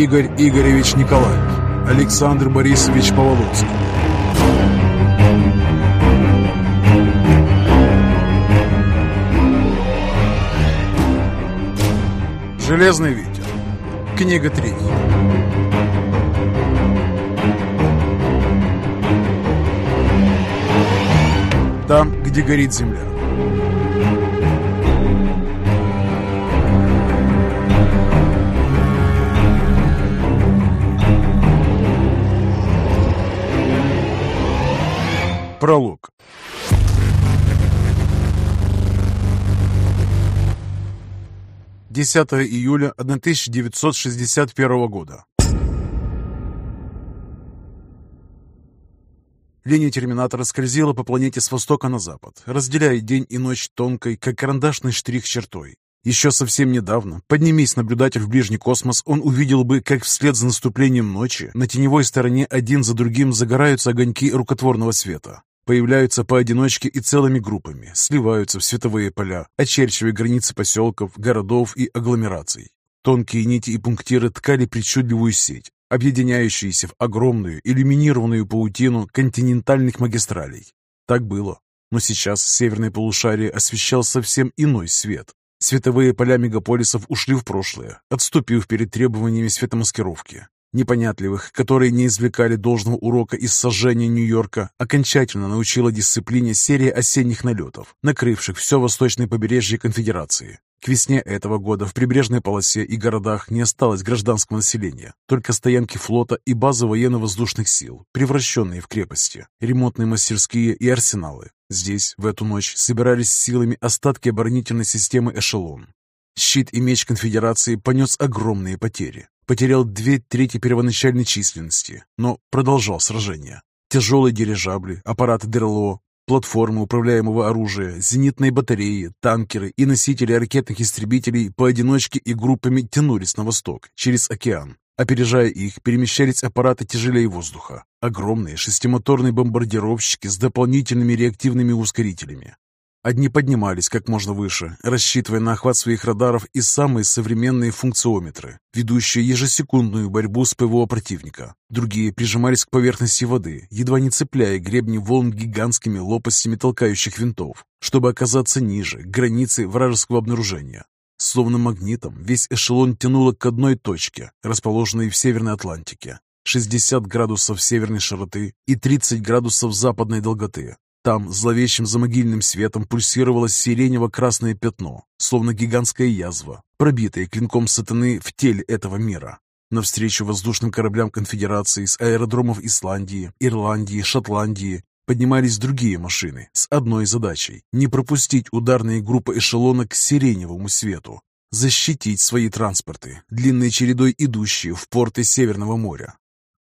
Игорь Игоревич Николаев, Александр Борисович Поволоцкий. Железный ветер. Книга третья. Там, где горит земля. Пролог. Десятое июля 1961 года. Линия терминатора скользила по планете с востока на запад, разделяя день и ночь тонкой, как карандашный штрих чертой. Еще совсем недавно, поднимись наблюдатель в ближний космос, он увидел бы, как вслед за наступлением ночи на теневой стороне один за другим загораются огоньки рукотворного света. Появляются поодиночке и целыми группами, сливаются в световые поля, очерчивая границы поселков, городов и агломераций. Тонкие нити и пунктиры ткали причудливую сеть, объединяющуюся в огромную иллюминированную паутину континентальных магистралей. Так было. Но сейчас северное полушарие освещал совсем иной свет. Световые поля мегаполисов ушли в прошлое, отступив перед требованиями светомаскировки. Непонятливых, которые не извлекали должного урока из сожжения Нью-Йорка, окончательно научила дисциплине серия осенних налетов, накрывших все восточное побережье Конфедерации. К весне этого года в прибрежной полосе и городах не осталось гражданского населения, только стоянки флота и базы военно-воздушных сил, превращенные в крепости, ремонтные мастерские и арсеналы. Здесь в эту ночь собирались силами остатки оборонительной системы «Эшелон». Щит и меч конфедерации понес огромные потери потерял две трети первоначальной численности, но продолжал сражение. Тяжелые дирижабли, аппараты ДРЛО, платформы управляемого оружия, зенитные батареи, танкеры и носители ракетных истребителей поодиночке и группами тянулись на восток, через океан. Опережая их, перемещались аппараты тяжелее воздуха. Огромные шестимоторные бомбардировщики с дополнительными реактивными ускорителями. Одни поднимались как можно выше, рассчитывая на охват своих радаров и самые современные функциометры, ведущие ежесекундную борьбу с ПВО противника. Другие прижимались к поверхности воды, едва не цепляя гребни волн гигантскими лопастями толкающих винтов, чтобы оказаться ниже границы вражеского обнаружения. Словно магнитом, весь эшелон тянуло к одной точке, расположенной в Северной Атлантике. 60 градусов северной широты и 30 градусов западной долготы. Там зловещим замогильным светом пульсировало сиренево-красное пятно, словно гигантская язва, пробитая клинком сатаны в теле этого мира. Навстречу воздушным кораблям конфедерации с аэродромов Исландии, Ирландии, Шотландии поднимались другие машины с одной задачей – не пропустить ударные группы эшелона к сиреневому свету, защитить свои транспорты, длинной чередой идущие в порты Северного моря.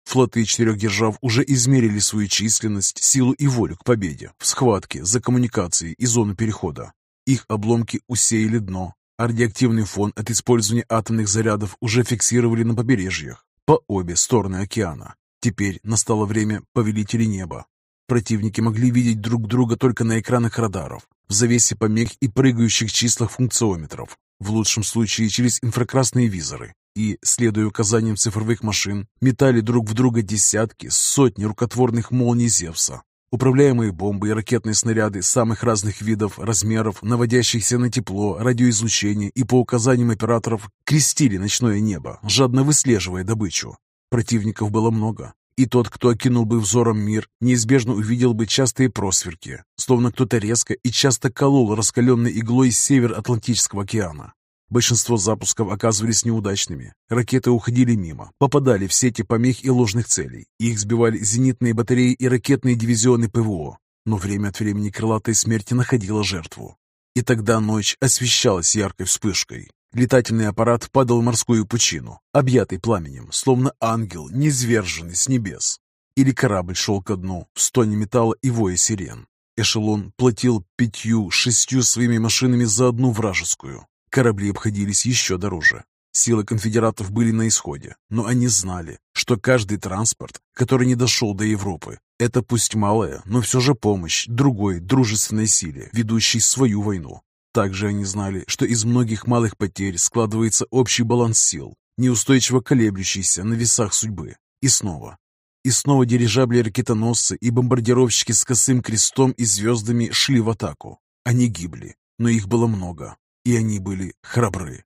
Флоты четырех держав уже измерили свою численность, силу и волю к победе в схватке за коммуникации и зону перехода. Их обломки усеяли дно, а радиоактивный фон от использования атомных зарядов уже фиксировали на побережьях по обе стороны океана. Теперь настало время повелителей неба. Противники могли видеть друг друга только на экранах радаров, в завесе помех и прыгающих числах функциометров, в лучшем случае через инфракрасные визоры и, следуя указаниям цифровых машин, метали друг в друга десятки, сотни рукотворных молний Зевса. Управляемые бомбы и ракетные снаряды самых разных видов, размеров, наводящихся на тепло, радиоизлучение и по указаниям операторов крестили ночное небо, жадно выслеживая добычу. Противников было много, и тот, кто окинул бы взором мир, неизбежно увидел бы частые просверки, словно кто-то резко и часто колол раскаленной иглой север Атлантического океана. Большинство запусков оказывались неудачными. Ракеты уходили мимо, попадали в сети помех и ложных целей. Их сбивали зенитные батареи и ракетные дивизионы ПВО. Но время от времени крылатая смерти находила жертву. И тогда ночь освещалась яркой вспышкой. Летательный аппарат падал в морскую пучину, объятый пламенем, словно ангел, низверженный с небес. Или корабль шел ко дну, в стоне металла и воя сирен. Эшелон платил пятью-шестью своими машинами за одну вражескую. Корабли обходились еще дороже. Силы конфедератов были на исходе, но они знали, что каждый транспорт, который не дошел до Европы, это пусть малая, но все же помощь другой дружественной силе, ведущей свою войну. Также они знали, что из многих малых потерь складывается общий баланс сил. неустойчиво колеблющийся на весах судьбы. И снова. И снова дирижабли-ракетоносцы и бомбардировщики с косым крестом и звездами шли в атаку. Они гибли, но их было много, и они были храбры.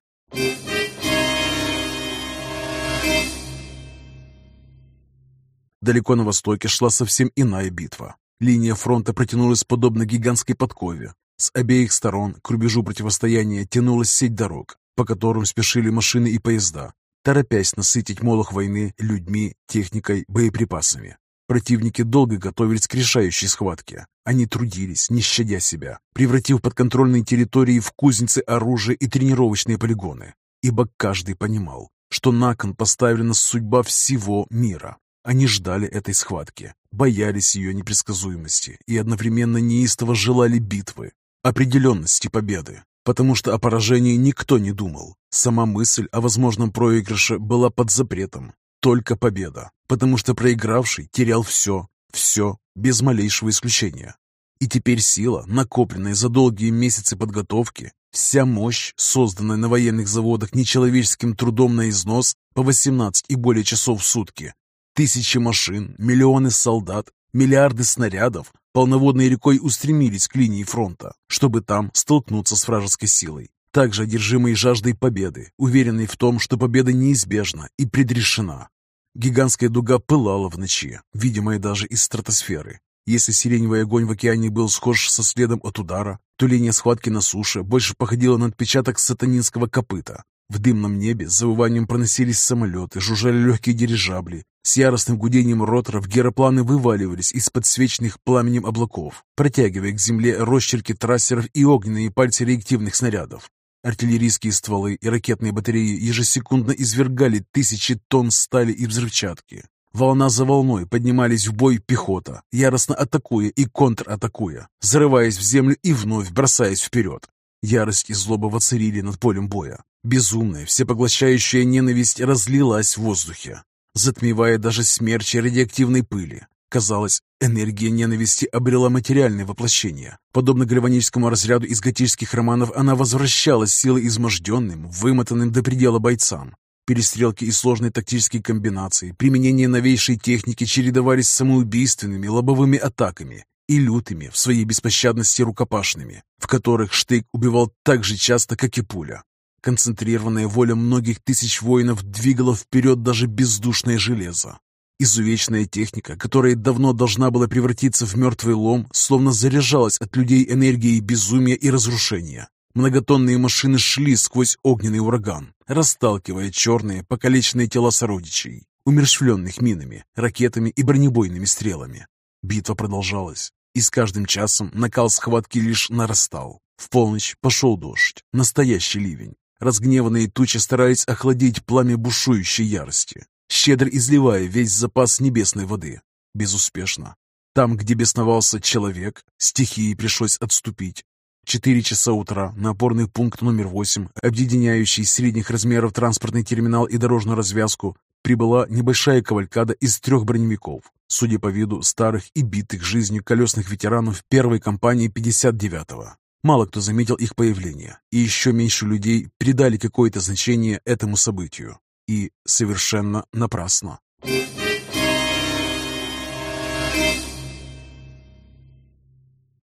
Далеко на востоке шла совсем иная битва. Линия фронта протянулась подобно гигантской подкове. С обеих сторон к рубежу противостояния тянулась сеть дорог, по которым спешили машины и поезда, торопясь насытить молох войны людьми, техникой, боеприпасами. Противники долго готовились к решающей схватке. Они трудились, не щадя себя, превратив подконтрольные территории в кузницы оружия и тренировочные полигоны. Ибо каждый понимал, что на кон поставлена судьба всего мира. Они ждали этой схватки, боялись ее непредсказуемости и одновременно неистово желали битвы, определенности победы, потому что о поражении никто не думал. Сама мысль о возможном проигрыше была под запретом. Только победа, потому что проигравший терял все, все, без малейшего исключения. И теперь сила, накопленная за долгие месяцы подготовки, вся мощь, созданная на военных заводах нечеловеческим трудом на износ по 18 и более часов в сутки, Тысячи машин, миллионы солдат, миллиарды снарядов полноводной рекой устремились к линии фронта, чтобы там столкнуться с вражеской силой. Также одержимые жаждой победы, уверенной в том, что победа неизбежна и предрешена. Гигантская дуга пылала в ночи, видимая даже из стратосферы. Если сиреневый огонь в океане был схож со следом от удара, то линия схватки на суше больше походила на отпечаток сатанинского копыта. В дымном небе с завыванием проносились самолеты, жужжали легкие дирижабли. С яростным гудением роторов геропланы вываливались из подсвеченных пламенем облаков, протягивая к земле росчерки трассеров и огненные пальцы реактивных снарядов. Артиллерийские стволы и ракетные батареи ежесекундно извергали тысячи тонн стали и взрывчатки. Волна за волной поднимались в бой пехота, яростно атакуя и контратакуя, взрываясь в землю и вновь бросаясь вперед. Ярость и злоба воцарили над полем боя. Безумная, всепоглощающая ненависть разлилась в воздухе, затмевая даже смерчи радиоактивной пыли. Казалось, энергия ненависти обрела материальное воплощение. Подобно гальваническому разряду из готических романов, она возвращалась силой изможденным, вымотанным до предела бойцам. Перестрелки и сложные тактические комбинации, применение новейшей техники чередовались с самоубийственными лобовыми атаками и лютыми в своей беспощадности рукопашными, в которых штык убивал так же часто, как и пуля. Концентрированная воля многих тысяч воинов двигала вперед даже бездушное железо. Изувеченная техника, которая давно должна была превратиться в мертвый лом, словно заряжалась от людей энергией безумия и разрушения. Многотонные машины шли сквозь огненный ураган, расталкивая черные, покалеченные тела сородичей, умершвленных минами, ракетами и бронебойными стрелами. Битва продолжалась, и с каждым часом накал схватки лишь нарастал. В полночь пошел дождь, настоящий ливень. Разгневанные тучи старались охладить пламя бушующей ярости, щедро изливая весь запас небесной воды. Безуспешно. Там, где бесновался человек, стихии пришлось отступить. Четыре часа утра на опорный пункт номер восемь, объединяющий средних размеров транспортный терминал и дорожную развязку, прибыла небольшая кавалькада из трех броневиков, судя по виду старых и битых жизнью колесных ветеранов первой компании 59-го. Мало кто заметил их появление, и еще меньше людей придали какое-то значение этому событию. И совершенно напрасно.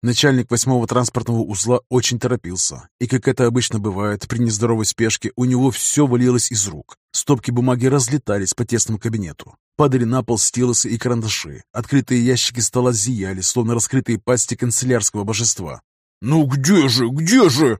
Начальник восьмого транспортного узла очень торопился, и, как это обычно бывает при нездоровой спешке, у него все валилось из рук. Стопки бумаги разлетались по тесному кабинету. Падали на пол стилосы и карандаши. Открытые ящики стола зияли, словно раскрытые пасти канцелярского божества. «Ну где же, где же?»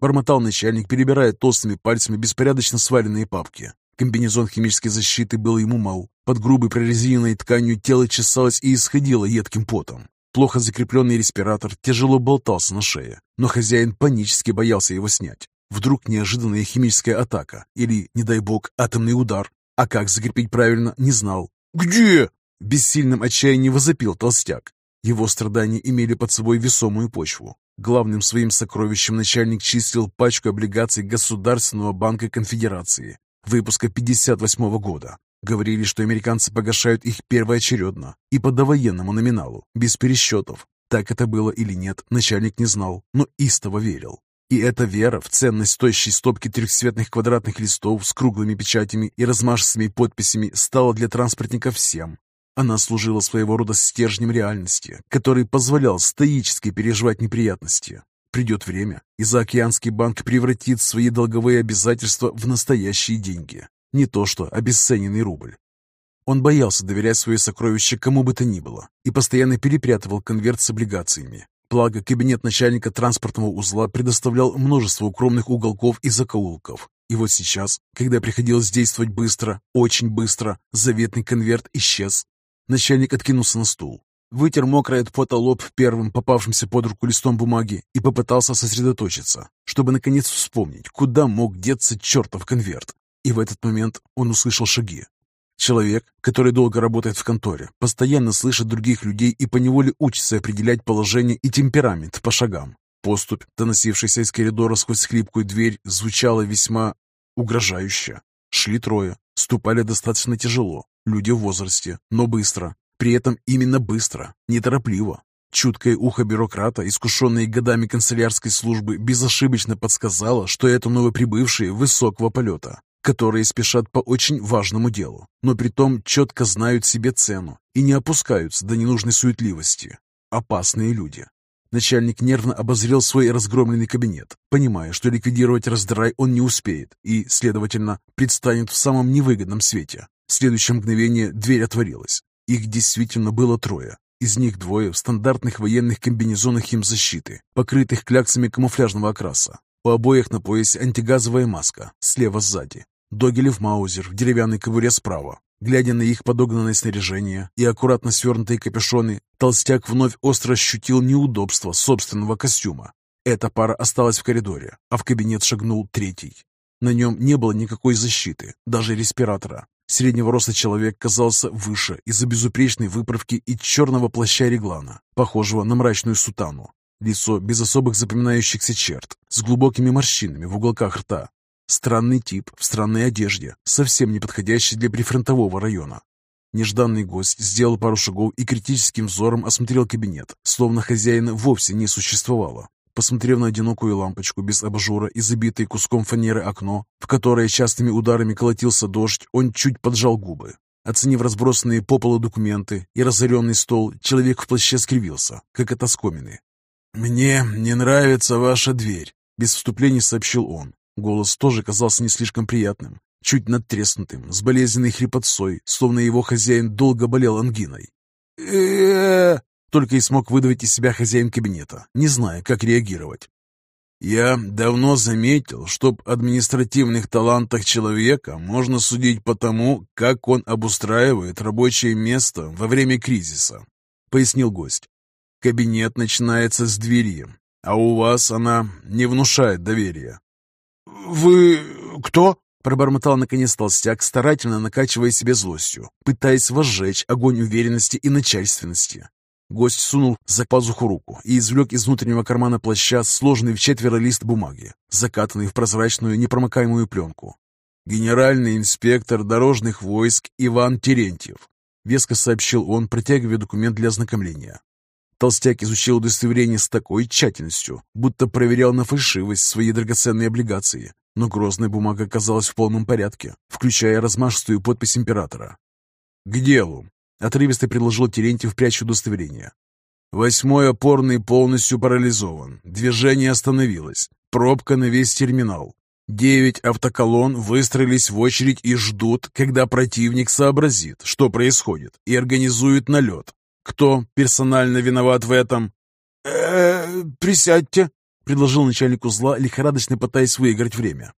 Бормотал начальник, перебирая толстыми пальцами беспорядочно сваленные папки. Комбинезон химической защиты был ему мал. Под грубой прорезиненной тканью тело чесалось и исходило едким потом. Плохо закрепленный респиратор тяжело болтался на шее, но хозяин панически боялся его снять. Вдруг неожиданная химическая атака или, не дай бог, атомный удар. А как закрепить правильно, не знал. «Где?» В бессильном отчаянии возопил толстяк. Его страдания имели под собой весомую почву. Главным своим сокровищем начальник числил пачку облигаций Государственного банка Конфедерации выпуска 58 года. Говорили, что американцы погашают их первоочередно и по довоенному номиналу, без пересчетов. Так это было или нет, начальник не знал, но истово верил. И эта вера в ценность тощей стопки трехцветных квадратных листов с круглыми печатями и размашистыми подписями стала для транспортника всем. Она служила своего рода стержнем реальности, который позволял стоически переживать неприятности. Придет время, и заокеанский банк превратит свои долговые обязательства в настоящие деньги. Не то что обесцененный рубль. Он боялся доверять свое сокровище кому бы то ни было и постоянно перепрятывал конверт с облигациями. Благо, кабинет начальника транспортного узла предоставлял множество укромных уголков и закоулков. И вот сейчас, когда приходилось действовать быстро, очень быстро, заветный конверт исчез. Начальник откинулся на стул, вытер мокрый от пота лоб первым попавшимся под руку листом бумаги и попытался сосредоточиться, чтобы наконец вспомнить, куда мог деться чертов конверт. И в этот момент он услышал шаги. Человек, который долго работает в конторе, постоянно слышит других людей и поневоле учится определять положение и темперамент по шагам. Поступь, доносившаяся из коридора сквозь скрипкую дверь, звучала весьма угрожающе. Шли трое, ступали достаточно тяжело, люди в возрасте, но быстро. При этом именно быстро, неторопливо. Чуткое ухо бюрократа, искушенное годами канцелярской службы, безошибочно подсказало, что это новоприбывшие высокого полета которые спешат по очень важному делу, но притом четко знают себе цену и не опускаются до ненужной суетливости. Опасные люди. Начальник нервно обозрел свой разгромленный кабинет, понимая, что ликвидировать раздрай он не успеет и, следовательно, предстанет в самом невыгодном свете. В следующее мгновение дверь отворилась. Их действительно было трое. Из них двое в стандартных военных комбинезонах химзащиты, покрытых кляксами камуфляжного окраса. У обоих на поясе антигазовая маска, слева сзади. Догилев Маузер в деревянной кобуре справа. Глядя на их подогнанное снаряжение и аккуратно свернутые капюшоны, толстяк вновь остро ощутил неудобство собственного костюма. Эта пара осталась в коридоре, а в кабинет шагнул третий. На нем не было никакой защиты, даже респиратора. Среднего роста человек казался выше из-за безупречной выправки и черного плаща реглана, похожего на мрачную сутану. Лицо без особых запоминающихся черт, с глубокими морщинами в уголках рта. Странный тип в странной одежде, совсем не подходящий для прифронтового района. Нежданный гость сделал пару шагов и критическим взором осмотрел кабинет, словно хозяина вовсе не существовало. Посмотрев на одинокую лампочку без абажура и забитое куском фанеры окно, в которое частыми ударами колотился дождь, он чуть поджал губы. Оценив разбросанные по полу документы и разоренный стол, человек в плаще скривился, как от оскомины. «Мне не нравится ваша дверь», — без вступлений сообщил он. Голос тоже казался не слишком приятным, чуть надтреснутым, с болезненной хрипотцой, словно его хозяин долго болел ангиной. э Только и смог выдавить из себя хозяин кабинета, не зная, как реагировать. «Я давно заметил, что об административных талантах человека можно судить по тому, как он обустраивает рабочее место во время кризиса», — пояснил гость. Кабинет начинается с двери, а у вас она не внушает доверия. «Вы кто?» — пробормотал наконец толстяк, старательно накачивая себе злостью, пытаясь возжечь огонь уверенности и начальственности. Гость сунул за пазуху руку и извлек из внутреннего кармана плаща сложенный в четверо лист бумаги, закатанный в прозрачную непромокаемую пленку. «Генеральный инспектор дорожных войск Иван Терентьев», — веско сообщил он, протягивая документ для ознакомления. Толстяк изучил удостоверение с такой тщательностью, будто проверял на фальшивость свои драгоценные облигации. Но грозная бумага оказалась в полном порядке, включая размашистую подпись императора. «К делу!» — отрывисто предложил Терентьев, пряча удостоверение. «Восьмой опорный полностью парализован. Движение остановилось. Пробка на весь терминал. Девять автоколонн выстроились в очередь и ждут, когда противник сообразит, что происходит, и организует налет. Кто персонально виноват в этом? э присядьте», — предложил начальник узла, лихорадочно пытаясь выиграть время.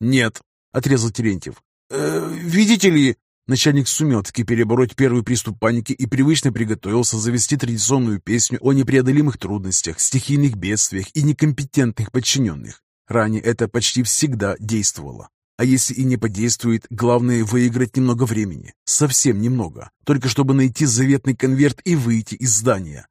«Нет», — отрезал Терентьев. «Э «Видите ли...» Начальник сумел таки перебороть первый приступ паники и привычно приготовился завести традиционную песню о непреодолимых трудностях, стихийных бедствиях и некомпетентных подчиненных. Ранее это почти всегда действовало. А если и не подействует, главное выиграть немного времени. Совсем немного. Только чтобы найти заветный конверт и выйти из здания.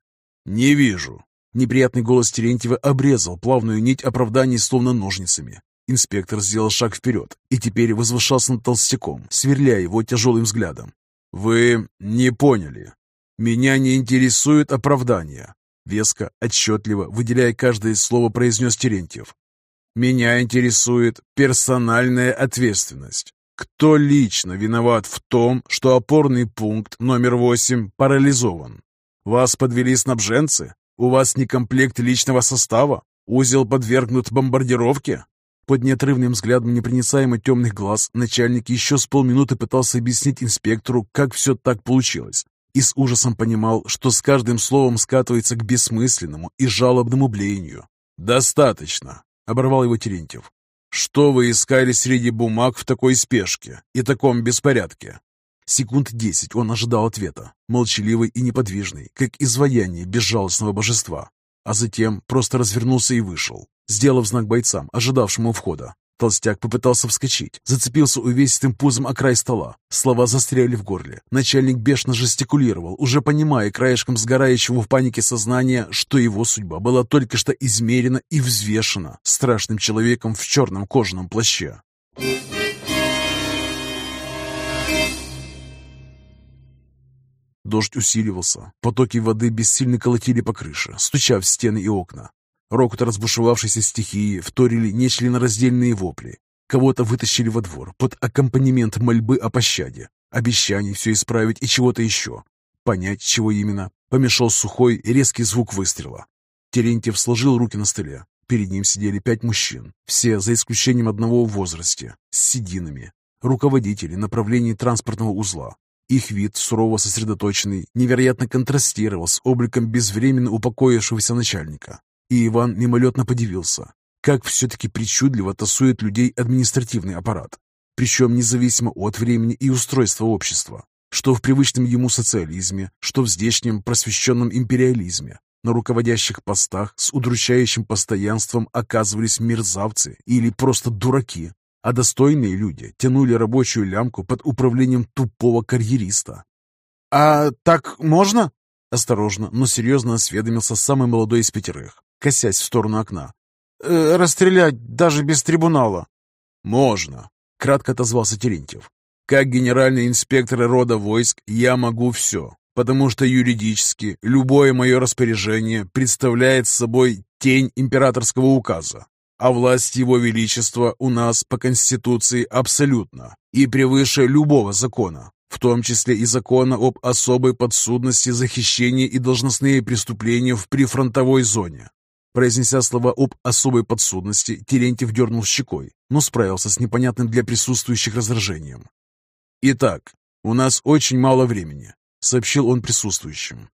«Не вижу». Неприятный голос Терентьева обрезал плавную нить оправданий словно ножницами. Инспектор сделал шаг вперед и теперь возвышался над толстяком, сверляя его тяжелым взглядом. «Вы не поняли. Меня не интересует оправдание». Веско, отчетливо, выделяя каждое слово, произнес Терентьев. Меня интересует персональная ответственность. Кто лично виноват в том, что опорный пункт номер 8 парализован? Вас подвели снабженцы? У вас не комплект личного состава? Узел подвергнут бомбардировке? Под неотрывным взглядом непроницаемо темных глаз начальник еще с полминуты пытался объяснить инспектору, как все так получилось, и с ужасом понимал, что с каждым словом скатывается к бессмысленному и жалобному блеянию. «Достаточно!» — оборвал его Терентьев. «Что вы искали среди бумаг в такой спешке и таком беспорядке?» Секунд десять он ожидал ответа, молчаливый и неподвижный, как изваяние безжалостного божества, а затем просто развернулся и вышел, сделав знак бойцам, ожидавшим у входа. Толстяк попытался вскочить, зацепился увесистым пузом о край стола. Слова застряли в горле. Начальник бешено жестикулировал, уже понимая краешком сгорающего в панике сознания, что его судьба была только что измерена и взвешена страшным человеком в черном кожаном плаще. Дождь усиливался, потоки воды бессильно колотили по крыше, стуча в стены и окна. Рокот разбушевавшейся стихии вторили нечленораздельные вопли. Кого-то вытащили во двор под аккомпанемент мольбы о пощаде, обещаний все исправить и чего-то еще. Понять, чего именно, помешал сухой резкий звук выстрела. Терентьев сложил руки на столе. Перед ним сидели пять мужчин, все за исключением одного в возрасте, с сединами, руководители направлений транспортного узла. Их вид, сурово сосредоточенный, невероятно контрастировал с обликом безвременно упокоившегося начальника. И Иван мимолетно подивился, как все-таки причудливо тасует людей административный аппарат, причем независимо от времени и устройства общества, что в привычном ему социализме, что в здешнем просвещенном империализме. На руководящих постах с удручающим постоянством оказывались мерзавцы или просто дураки, а достойные люди тянули рабочую лямку под управлением тупого карьериста. «А так можно?» Осторожно, но серьезно осведомился самый молодой из пятерых косясь в сторону окна. «Э, «Расстрелять даже без трибунала». «Можно», — кратко отозвался Терентьев. «Как генеральный инспектор рода войск я могу все, потому что юридически любое мое распоряжение представляет собой тень императорского указа, а власть его величества у нас по Конституции абсолютно и превыше любого закона, в том числе и закона об особой подсудности за хищение и должностные преступления в прифронтовой зоне. Произнеся слова об особой подсудности, Терентьев дернул щекой, но справился с непонятным для присутствующих раздражением. «Итак, у нас очень мало времени», — сообщил он присутствующим.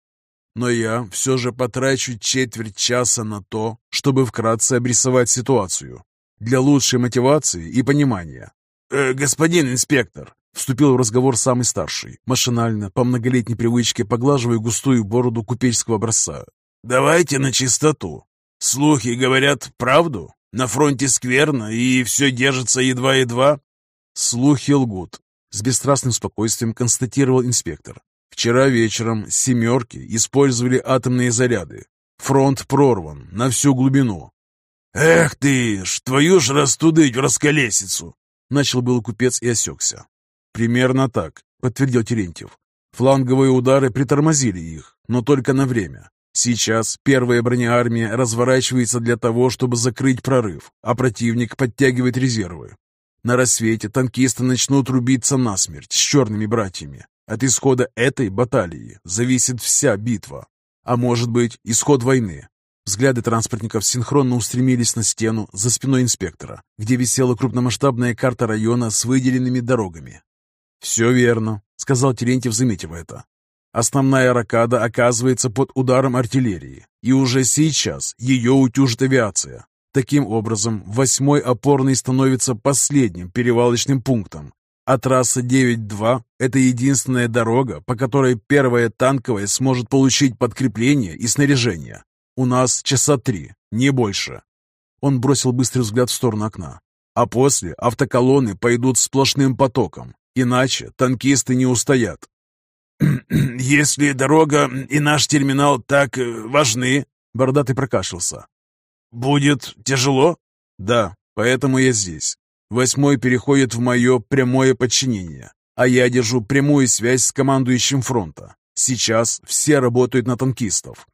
«Но я все же потрачу четверть часа на то, чтобы вкратце обрисовать ситуацию, для лучшей мотивации и понимания». «Э, «Господин инспектор», — вступил в разговор самый старший, машинально, по многолетней привычке поглаживая густую бороду купеческого образца. «Давайте на чистоту. Слухи говорят правду? На фронте скверно, и все держится едва-едва?» «Слухи лгут», — с бесстрастным спокойствием констатировал инспектор. «Вчера вечером «семерки» использовали атомные заряды. Фронт прорван на всю глубину». «Эх ты ж, твою ж растудыть в расколесицу!» Начал был купец и осекся. «Примерно так», — подтвердил Терентьев. Фланговые удары притормозили их, но только на время. Сейчас первая бронеармия разворачивается для того, чтобы закрыть прорыв, а противник подтягивает резервы. На рассвете танкисты начнут рубиться насмерть с черными братьями. От исхода этой баталии зависит вся битва. А может быть, исход войны. Взгляды транспортников синхронно устремились на стену за спиной инспектора, где висела крупномасштабная карта района с выделенными дорогами. «Все верно», — сказал Терентьев, заметив это. Основная ракада оказывается под ударом артиллерии, и уже сейчас ее утюжит авиация. Таким образом, восьмой опорный становится последним перевалочным пунктом, а трасса 9-2 – это единственная дорога, по которой первая танковая сможет получить подкрепление и снаряжение. У нас часа три, не больше. Он бросил быстрый взгляд в сторону окна. А после автоколонны пойдут сплошным потоком, иначе танкисты не устоят. «Если дорога и наш терминал так э, важны...» Бородатый прокашлялся. «Будет тяжело?» «Да, поэтому я здесь. Восьмой переходит в мое прямое подчинение, а я держу прямую связь с командующим фронта. Сейчас все работают на танкистов».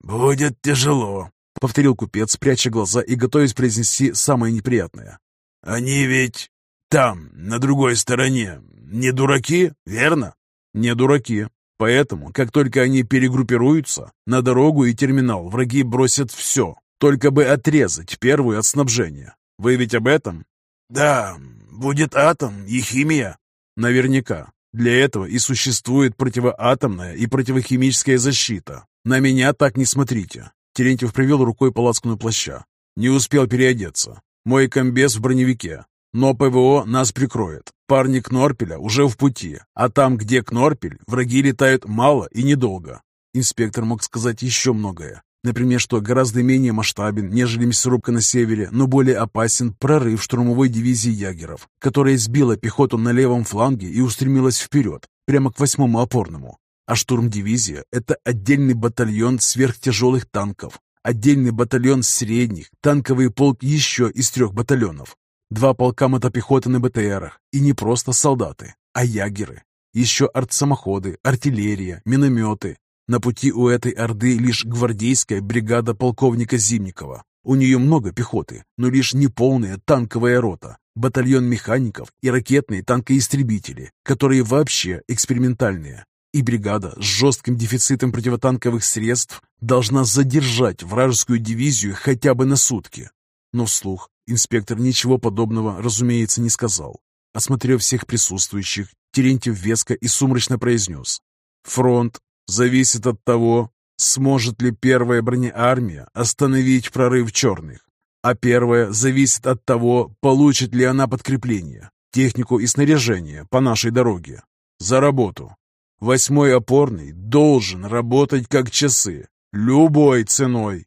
«Будет тяжело», — повторил купец, пряча глаза и готовясь произнести самое неприятное. «Они ведь там, на другой стороне, не дураки, верно?» «Не дураки. Поэтому, как только они перегруппируются, на дорогу и терминал враги бросят все, только бы отрезать первую от снабжения. Вы ведь об этом?» «Да, будет атом и химия». «Наверняка. Для этого и существует противоатомная и противохимическая защита. На меня так не смотрите». Терентьев привел рукой по лацкану плаща. «Не успел переодеться. Мой комбез в броневике. Но ПВО нас прикроет. Парни Кнорпеля уже в пути, а там, где Кнорпель, враги летают мало и недолго. Инспектор мог сказать еще многое. Например, что гораздо менее масштабен, нежели мясорубка на севере, но более опасен прорыв штурмовой дивизии ягеров, которая сбила пехоту на левом фланге и устремилась вперед, прямо к восьмому опорному. А штурм-дивизия – это отдельный батальон сверхтяжелых танков, отдельный батальон средних, танковый полк еще из трех батальонов, Два полка мотопехоты на БТРах. И не просто солдаты, а ягеры. Еще артсамоходы, артиллерия, минометы. На пути у этой орды лишь гвардейская бригада полковника Зимникова. У нее много пехоты, но лишь неполная танковая рота, батальон механиков и ракетные танкоистребители, которые вообще экспериментальные. И бригада с жестким дефицитом противотанковых средств должна задержать вражескую дивизию хотя бы на сутки. Но вслух Инспектор ничего подобного, разумеется, не сказал. Осмотрев всех присутствующих, Терентьев веско и сумрачно произнес. «Фронт зависит от того, сможет ли первая бронеармия остановить прорыв черных, а первая зависит от того, получит ли она подкрепление, технику и снаряжение по нашей дороге. За работу. Восьмой опорный должен работать как часы, любой ценой.